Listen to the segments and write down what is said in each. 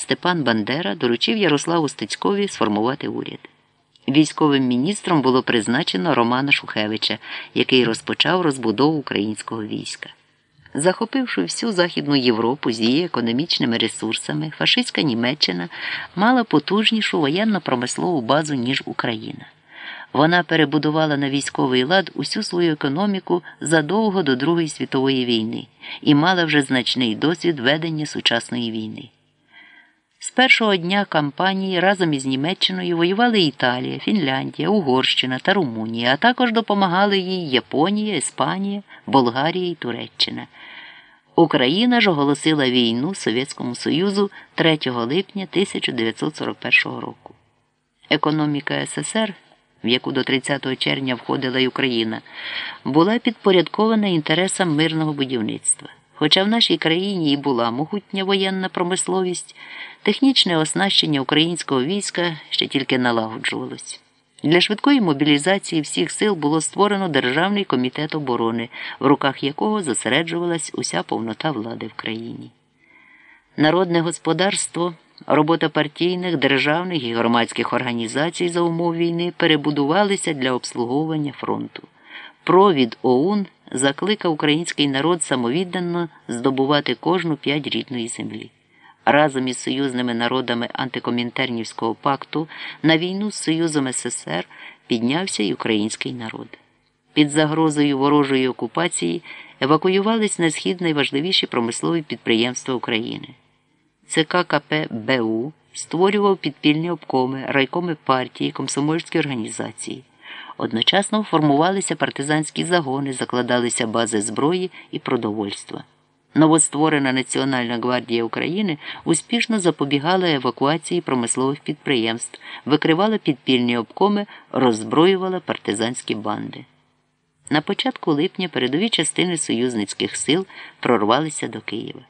Степан Бандера доручив Ярославу Стецькові сформувати уряд. Військовим міністром було призначено Романа Шухевича, який розпочав розбудову українського війська. Захопивши всю Західну Європу з її економічними ресурсами, фашистська Німеччина мала потужнішу воєнно-промислову базу, ніж Україна. Вона перебудувала на військовий лад усю свою економіку задовго до Другої світової війни і мала вже значний досвід ведення сучасної війни. З першого дня кампанії разом із Німеччиною воювали Італія, Фінляндія, Угорщина та Румунія, а також допомагали їй Японія, Іспанія, Болгарія і Туреччина. Україна ж оголосила війну Совєтському Союзу 3 липня 1941 року. Економіка СССР, в яку до 30 червня входила й Україна, була підпорядкована інтересам мирного будівництва. Хоча в нашій країні і була могутня воєнна промисловість, технічне оснащення українського війська ще тільки налагоджувалось. Для швидкої мобілізації всіх сил було створено Державний комітет оборони, в руках якого зосереджувалась уся повнота влади в країні. Народне господарство, робота партійних, державних і громадських організацій за умов війни перебудувалися для обслуговування фронту. Провід ОУН закликав український народ самовіддано здобувати кожну п'ять рідної землі. Разом із союзними народами антикомінтернівського пакту на війну з Союзом СССР піднявся й український народ. Під загрозою ворожої окупації евакуювались на схід найважливіші промислові підприємства України. ЦК КП БУ створював підпільні обкоми, райкоми партії, комсомольські організації. Одночасно формувалися партизанські загони, закладалися бази зброї і продовольства. Новостворена Національна гвардія України успішно запобігала евакуації промислових підприємств, викривала підпільні обкоми, роззброювала партизанські банди. На початку липня передові частини союзницьких сил прорвалися до Києва.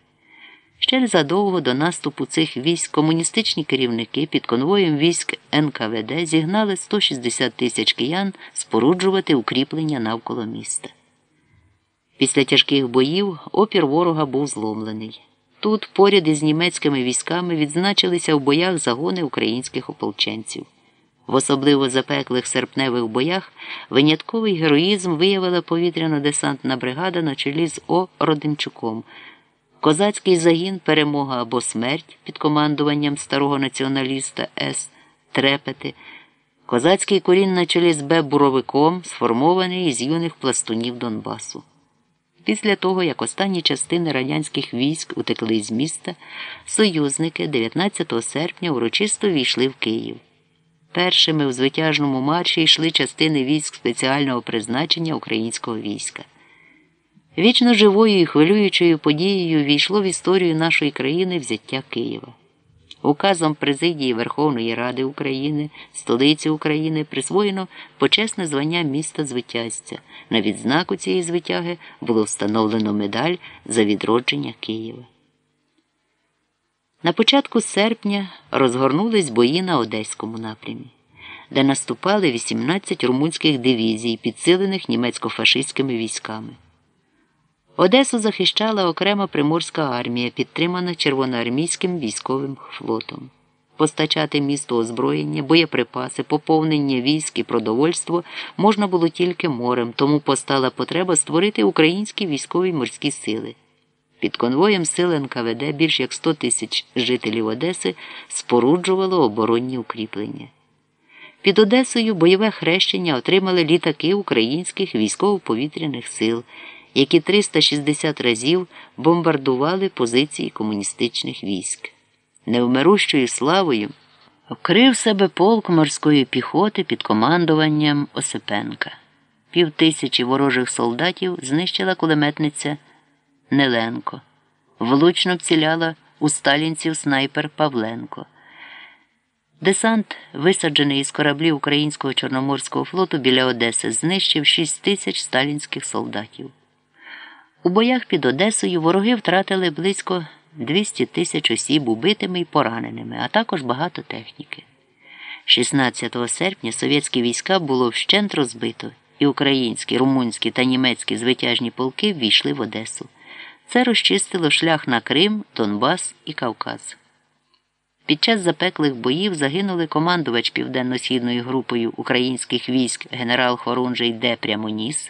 Ще задовго до наступу цих військ комуністичні керівники під конвоєм військ НКВД зігнали 160 тисяч киян споруджувати укріплення навколо міста. Після тяжких боїв опір ворога був зломлений. Тут, поряд із німецькими військами, відзначилися в боях загони українських ополченців. В особливо запеклих серпневих боях винятковий героїзм виявила повітряно-десантна бригада на чолі з О. Родимчуком. Козацький загін Перемога або смерть під командуванням старого націоналіста С. Трепети, козацький корін на чолі з Б. Буровиком, сформований із юних пластунів Донбасу. Після того, як останні частини радянських військ утекли з міста, союзники 19 серпня урочисто війшли в Київ. Першими у звитяжному марші йшли частини військ спеціального призначення українського війська. Вічно живою і хвилюючою подією війшло в історію нашої країни взяття Києва. Указом президії Верховної Ради України, столиці України присвоєно почесне звання міста звитязця. На відзнаку цієї звитяги було встановлено медаль за відродження Києва. На початку серпня розгорнулись бої на Одеському напрямі, де наступали 18 румунських дивізій, підсилених німецько-фашистськими військами. Одесу захищала окрема приморська армія, підтримана червоноармійським військовим флотом. Постачати місту озброєння, боєприпаси, поповнення військ і продовольство можна було тільки морем, тому постала потреба створити українські військові морські сили. Під конвоєм сил НКВД більш як 100 тисяч жителів Одеси споруджувало оборонні укріплення. Під Одесою бойове хрещення отримали літаки українських військово-повітряних сил які 360 разів бомбардували позиції комуністичних військ. Невмирущою славою вкрив себе полк морської піхоти під командуванням Осипенка. Півтисячі ворожих солдатів знищила кулеметниця Неленко, влучно вціляла у сталінців снайпер Павленко. Десант, висаджений із кораблів Українського Чорноморського флоту біля Одеси, знищив 6 тисяч сталінських солдатів. У боях під Одесою вороги втратили близько 200 тисяч осіб убитими і пораненими, а також багато техніки. 16 серпня совєтські війська було вщент розбито, і українські, румунські та німецькі звитяжні полки ввійшли в Одесу. Це розчистило шлях на Крим, Донбас і Кавказ. Під час запеклих боїв загинули командувач південно-східною групою українських військ генерал Хорунжий Д. Прямоніс,